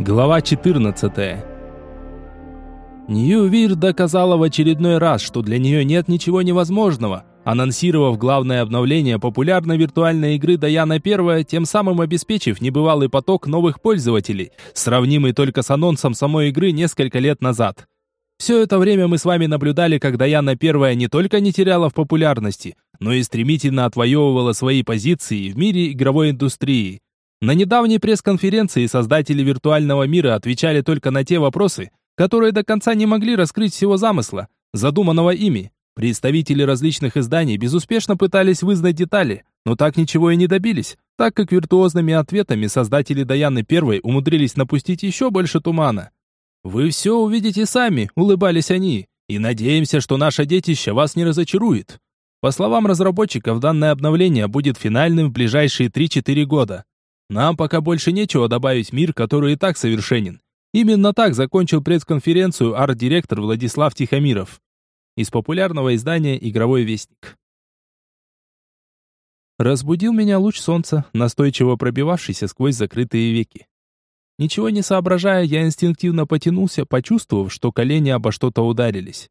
Глава 14. Нью-Вир доказала в очередной раз, что для нее нет ничего невозможного, анонсировав главное обновление популярной виртуальной игры Даяна 1, тем самым обеспечив небывалый поток новых пользователей, сравнимый только с анонсом самой игры несколько лет назад. Все это время мы с вами наблюдали, как Даяна 1 не только не теряла в популярности, но и стремительно отвоевывала свои позиции в мире игровой индустрии. На недавней пресс-конференции создатели виртуального мира отвечали только на те вопросы, которые до конца не могли раскрыть всего замысла, задуманного ими. Представители различных изданий безуспешно пытались вызнать детали, но так ничего и не добились, так как виртуозными ответами создатели Даяны Первой умудрились напустить еще больше тумана. «Вы все увидите сами», — улыбались они, «и надеемся, что наше детище вас не разочарует». По словам разработчиков, данное обновление будет финальным в ближайшие 3-4 года. Нам пока больше нечего добавить мир, который и так совершенен. Именно так закончил пресс-конференцию арт-директор Владислав Тихомиров из популярного издания «Игровой вестник». Разбудил меня луч солнца, настойчиво пробивавшийся сквозь закрытые веки. Ничего не соображая, я инстинктивно потянулся, почувствовав, что колени обо что-то ударились.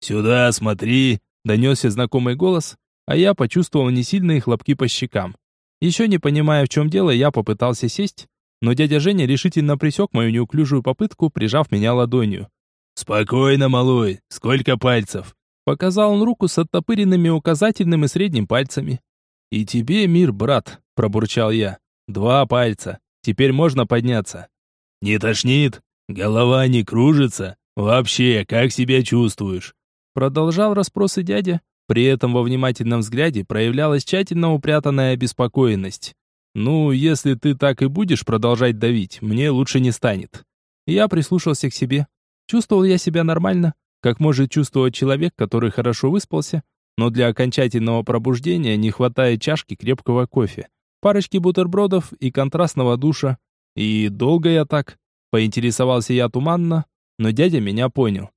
«Сюда смотри!» — донесся знакомый голос, а я почувствовал несильные хлопки по щекам. Еще не понимая, в чем дело, я попытался сесть, но дядя Женя решительно пресек мою неуклюжую попытку, прижав меня ладонью. «Спокойно, малой, сколько пальцев?» Показал он руку с оттопыренными указательным и средним пальцами. «И тебе мир, брат», — пробурчал я. «Два пальца. Теперь можно подняться». «Не тошнит? Голова не кружится? Вообще, как себя чувствуешь?» Продолжал расспросы дядя, при этом во внимательном взгляде проявлялась тщательно упрятанная обеспокоенность. «Ну, если ты так и будешь продолжать давить, мне лучше не станет». Я прислушался к себе. Чувствовал я себя нормально, как может чувствовать человек, который хорошо выспался, но для окончательного пробуждения не хватает чашки крепкого кофе, парочки бутербродов и контрастного душа. И долго я так? Поинтересовался я туманно, но дядя меня понял.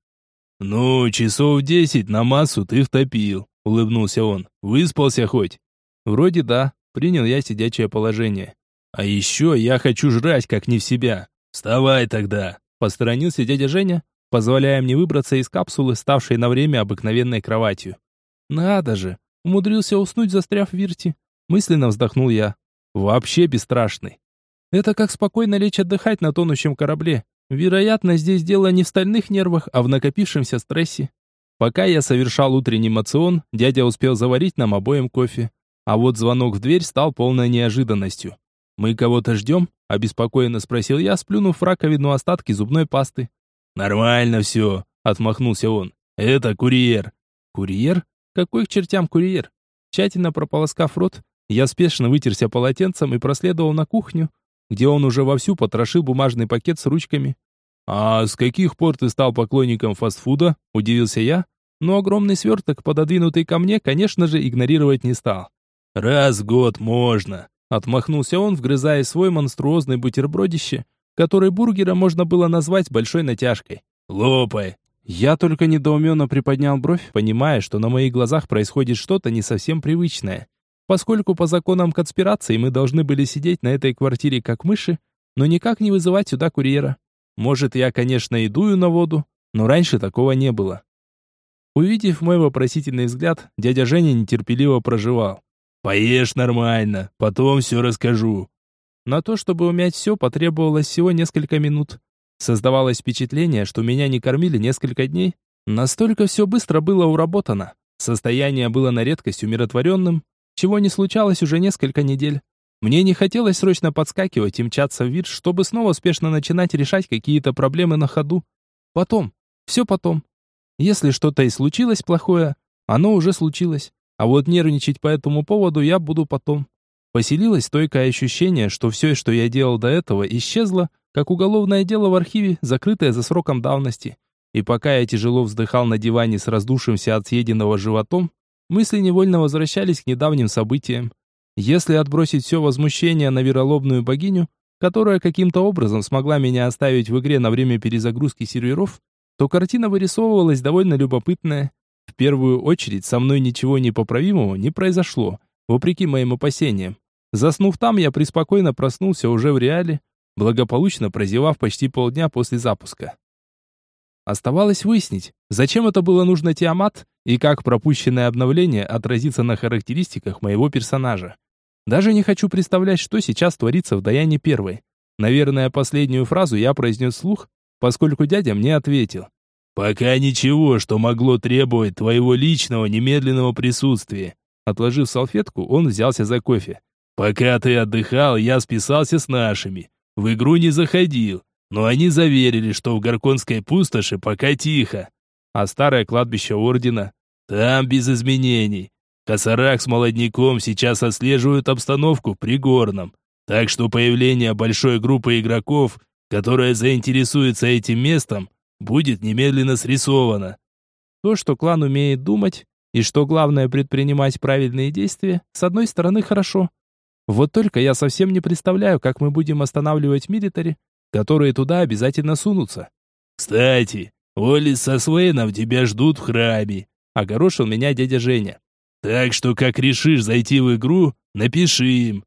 «Ну, часов десять на массу ты втопил», — улыбнулся он. «Выспался хоть?» «Вроде да», — принял я сидячее положение. «А еще я хочу жрать, как не в себя. Вставай тогда!» Посторонился дядя Женя, позволяя мне выбраться из капсулы, ставшей на время обыкновенной кроватью. «Надо же!» — умудрился уснуть, застряв в вирте. Мысленно вздохнул я. «Вообще бесстрашный. Это как спокойно лечь отдыхать на тонущем корабле. Вероятно, здесь дело не в стальных нервах, а в накопившемся стрессе. Пока я совершал утренний мацион, дядя успел заварить нам обоим кофе. А вот звонок в дверь стал полной неожиданностью. «Мы кого-то ждем?» – обеспокоенно спросил я, сплюнув в раковину остатки зубной пасты. «Нормально все», – отмахнулся он. «Это курьер». «Курьер? Какой к чертям курьер?» Тщательно прополоскав рот, я спешно вытерся полотенцем и проследовал на кухню, где он уже вовсю потрошил бумажный пакет с ручками. «А с каких пор ты стал поклонником фастфуда?» – удивился я, но огромный сверток, пододвинутый ко мне, конечно же, игнорировать не стал. «Раз в год можно», – отмахнулся он, вгрызая свой монструозный бутербродище, который бургера можно было назвать большой натяжкой. «Лопай!» Я только недоуменно приподнял бровь, понимая, что на моих глазах происходит что-то не совсем привычное поскольку по законам конспирации мы должны были сидеть на этой квартире как мыши, но никак не вызывать сюда курьера. Может, я, конечно, и дую на воду, но раньше такого не было. Увидев мой вопросительный взгляд, дядя Женя нетерпеливо проживал. «Поешь нормально, потом все расскажу». На то, чтобы умять все, потребовалось всего несколько минут. Создавалось впечатление, что меня не кормили несколько дней. Настолько все быстро было уработано. Состояние было на редкость умиротворенным, чего не случалось уже несколько недель. Мне не хотелось срочно подскакивать и мчаться в вид, чтобы снова успешно начинать решать какие-то проблемы на ходу. Потом, все потом. Если что-то и случилось плохое, оно уже случилось. А вот нервничать по этому поводу я буду потом. Поселилось стойкое ощущение, что все, что я делал до этого, исчезло, как уголовное дело в архиве, закрытое за сроком давности. И пока я тяжело вздыхал на диване с раздувшимся от съеденного животом, мысли невольно возвращались к недавним событиям. Если отбросить все возмущение на вероломную богиню, которая каким-то образом смогла меня оставить в игре на время перезагрузки серверов, то картина вырисовывалась довольно любопытная. В первую очередь, со мной ничего непоправимого не произошло, вопреки моим опасениям. Заснув там, я преспокойно проснулся уже в реале, благополучно прозевав почти полдня после запуска. Оставалось выяснить, зачем это было нужно Тиамат и как пропущенное обновление отразится на характеристиках моего персонажа. Даже не хочу представлять, что сейчас творится в Даяне Первой. Наверное, последнюю фразу я произнес вслух, поскольку дядя мне ответил. «Пока ничего, что могло требовать твоего личного немедленного присутствия». Отложив салфетку, он взялся за кофе. «Пока ты отдыхал, я списался с нашими. В игру не заходил, но они заверили, что в Горконской пустоши пока тихо. А старое кладбище Ордена? Там без изменений. Косарак с молодняком сейчас отслеживают обстановку при Горном. Так что появление большой группы игроков, которая заинтересуется этим местом, будет немедленно срисовано. То, что клан умеет думать, и что главное предпринимать правильные действия, с одной стороны хорошо. Вот только я совсем не представляю, как мы будем останавливать милитари, которые туда обязательно сунутся. «Кстати, Олис со Свейном тебя ждут в храме», — огорошил меня дядя Женя. «Так что, как решишь зайти в игру, напиши им».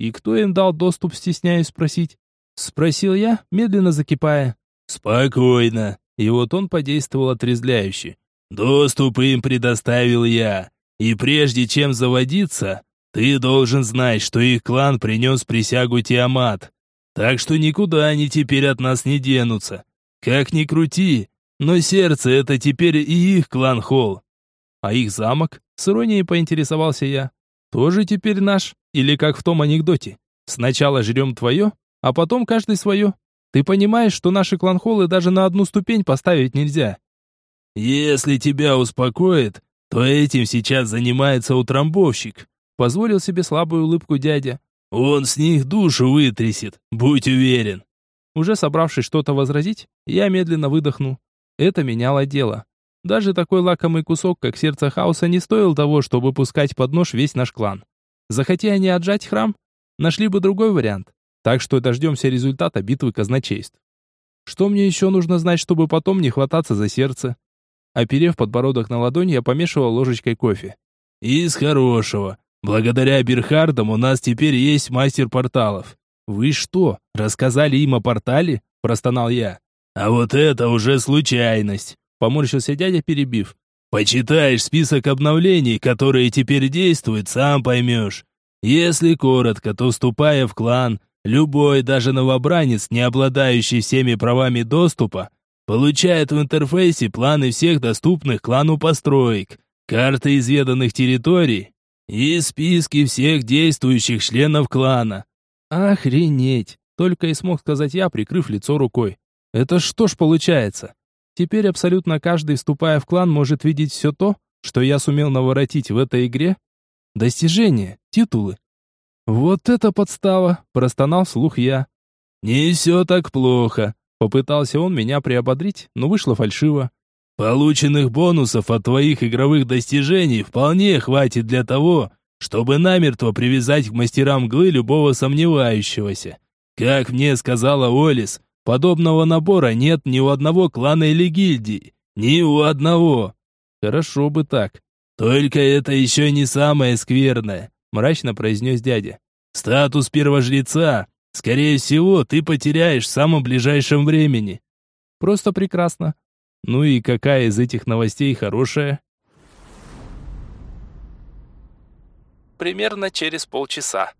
«И кто им дал доступ, стесняюсь спросить?» Спросил я, медленно закипая. «Спокойно». И вот он подействовал отрезвляюще. «Доступ им предоставил я. И прежде чем заводиться, ты должен знать, что их клан принес присягу Тиамат. Так что никуда они теперь от нас не денутся. Как ни крути, но сердце это теперь и их клан Холл. А их замок? С иронией поинтересовался я. Тоже теперь наш? Или как в том анекдоте? Сначала жрем твое, а потом каждый свое. Ты понимаешь, что наши кланхолы даже на одну ступень поставить нельзя? Если тебя успокоит, то этим сейчас занимается утрамбовщик. Позволил себе слабую улыбку дядя. Он с них душу вытрясет, будь уверен. Уже собравшись что-то возразить, я медленно выдохнул. Это меняло дело. Даже такой лакомый кусок, как сердце хаоса, не стоил того, чтобы пускать под нож весь наш клан. Захотя они отжать храм, нашли бы другой вариант. Так что дождемся результата битвы казначейств. Что мне еще нужно знать, чтобы потом не хвататься за сердце? Оперев подбородок на ладонь, я помешивал ложечкой кофе. «Из хорошего. Благодаря Берхардам у нас теперь есть мастер порталов. Вы что, рассказали им о портале? простонал я. А вот это уже случайность, поморщился дядя, перебив. Почитаешь список обновлений, которые теперь действуют, сам поймешь. Если коротко, то вступая в клан, любой, даже новобранец, не обладающий всеми правами доступа, получает в интерфейсе планы всех доступных клану построек, карты изведанных территорий и списки всех действующих членов клана. Охренеть! Только и смог сказать я, прикрыв лицо рукой. Это что ж получается? Теперь абсолютно каждый, вступая в клан, может видеть все то, что я сумел наворотить в этой игре? Достижения, титулы. Вот это подстава, простонал вслух я. Не все так плохо. Попытался он меня приободрить, но вышло фальшиво. Полученных бонусов от твоих игровых достижений вполне хватит для того, чтобы намертво привязать к мастерам мглы любого сомневающегося. Как мне сказала Олис, подобного набора нет ни у одного клана или гильдии. Ни у одного. Хорошо бы так. Только это еще не самое скверное, мрачно произнес дядя. Статус первожреца, скорее всего, ты потеряешь в самом ближайшем времени. Просто прекрасно. Ну и какая из этих новостей хорошая? Примерно через полчаса.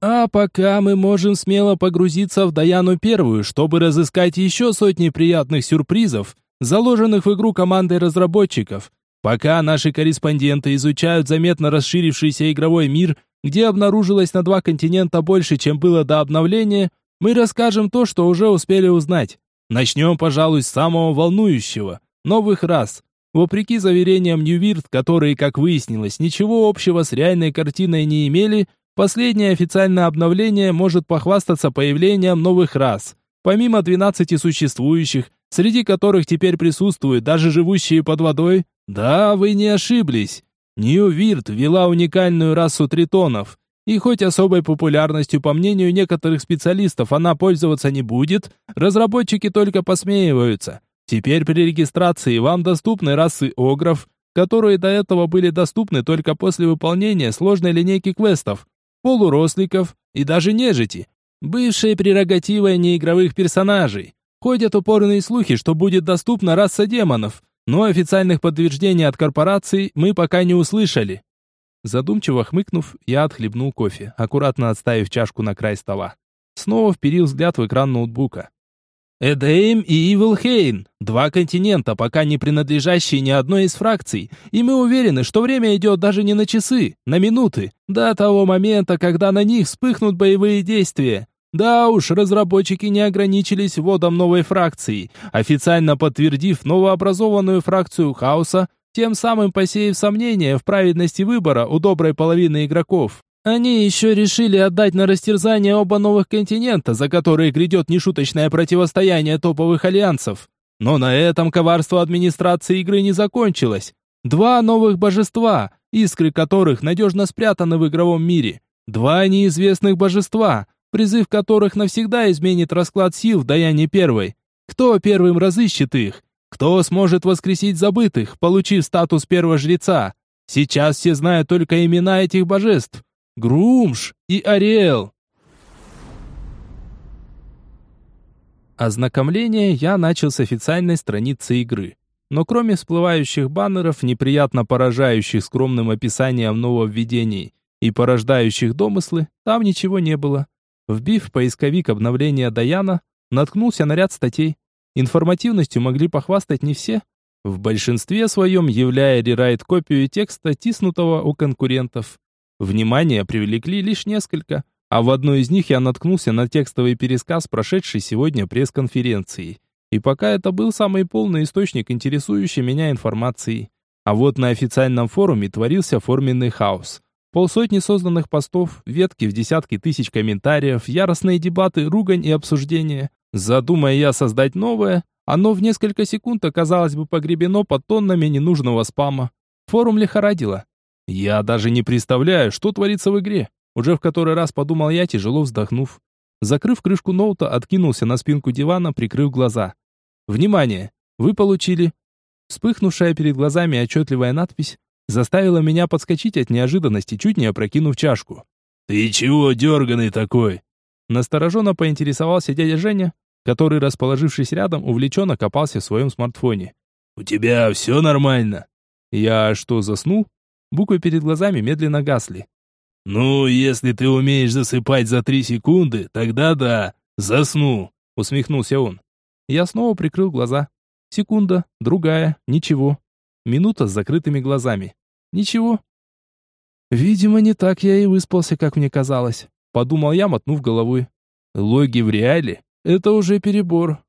А пока мы можем смело погрузиться в Даяну Первую, чтобы разыскать еще сотни приятных сюрпризов, заложенных в игру командой разработчиков. Пока наши корреспонденты изучают заметно расширившийся игровой мир, где обнаружилось на два континента больше, чем было до обновления, мы расскажем то, что уже успели узнать. Начнем, пожалуй, с самого волнующего – новых рас. Вопреки заверениям Ньювирт, которые, как выяснилось, ничего общего с реальной картиной не имели, последнее официальное обновление может похвастаться появлением новых рас. Помимо 12 существующих, среди которых теперь присутствуют даже живущие под водой, да, вы не ошиблись. Ньювирт ввела уникальную расу тритонов – и хоть особой популярностью, по мнению некоторых специалистов, она пользоваться не будет, разработчики только посмеиваются. Теперь при регистрации вам доступны расы огров, которые до этого были доступны только после выполнения сложной линейки квестов, полуросликов и даже нежити. бывшей прерогативой неигровых персонажей. Ходят упорные слухи, что будет доступна раса демонов, но официальных подтверждений от корпораций мы пока не услышали. Задумчиво хмыкнув, я отхлебнул кофе, аккуратно отставив чашку на край стола. Снова вперил взгляд в экран ноутбука. Эдейм и Ивилхейн – два континента, пока не принадлежащие ни одной из фракций, и мы уверены, что время идет даже не на часы, на минуты, до того момента, когда на них вспыхнут боевые действия. Да уж, разработчики не ограничились вводом новой фракции, официально подтвердив новообразованную фракцию хаоса, тем самым посеяв сомнения в праведности выбора у доброй половины игроков. Они еще решили отдать на растерзание оба новых континента, за которые грядет нешуточное противостояние топовых альянсов. Но на этом коварство администрации игры не закончилось. Два новых божества, искры которых надежно спрятаны в игровом мире. Два неизвестных божества, призыв которых навсегда изменит расклад сил в Даяне Первой. Кто первым разыщет их? Кто сможет воскресить забытых, получив статус первого жреца? Сейчас все знают только имена этих божеств. Грумш и Ариэл. Ознакомление я начал с официальной страницы игры. Но кроме всплывающих баннеров, неприятно поражающих скромным описанием нововведений и порождающих домыслы, там ничего не было. Вбив в поисковик обновления Даяна, наткнулся на ряд статей. Информативностью могли похвастать не все, в большинстве своем являя рерайт-копию текста, тиснутого у конкурентов. Внимание привлекли лишь несколько, а в одной из них я наткнулся на текстовый пересказ прошедшей сегодня пресс-конференции. И пока это был самый полный источник интересующей меня информации. А вот на официальном форуме творился форменный хаос. Полсотни созданных постов, ветки в десятки тысяч комментариев, яростные дебаты, ругань и обсуждения. Задумая я создать новое, оно в несколько секунд оказалось бы погребено под тоннами ненужного спама. Форум лихорадило. Я даже не представляю, что творится в игре. Уже в который раз подумал я, тяжело вздохнув. Закрыв крышку ноута, откинулся на спинку дивана, прикрыв глаза. Внимание! Вы получили... Вспыхнувшая перед глазами отчетливая надпись заставила меня подскочить от неожиданности, чуть не опрокинув чашку. «Ты чего дерганый такой?» Настороженно поинтересовался дядя Женя, который, расположившись рядом, увлеченно копался в своем смартфоне. «У тебя все нормально?» «Я что, заснул?» Буквы перед глазами медленно гасли. «Ну, если ты умеешь засыпать за три секунды, тогда да, засну», — усмехнулся он. Я снова прикрыл глаза. Секунда, другая, ничего. Минута с закрытыми глазами. Ничего. Видимо, не так я и выспался, как мне казалось. Подумал я, мотнув головой. Логи в реале — это уже перебор.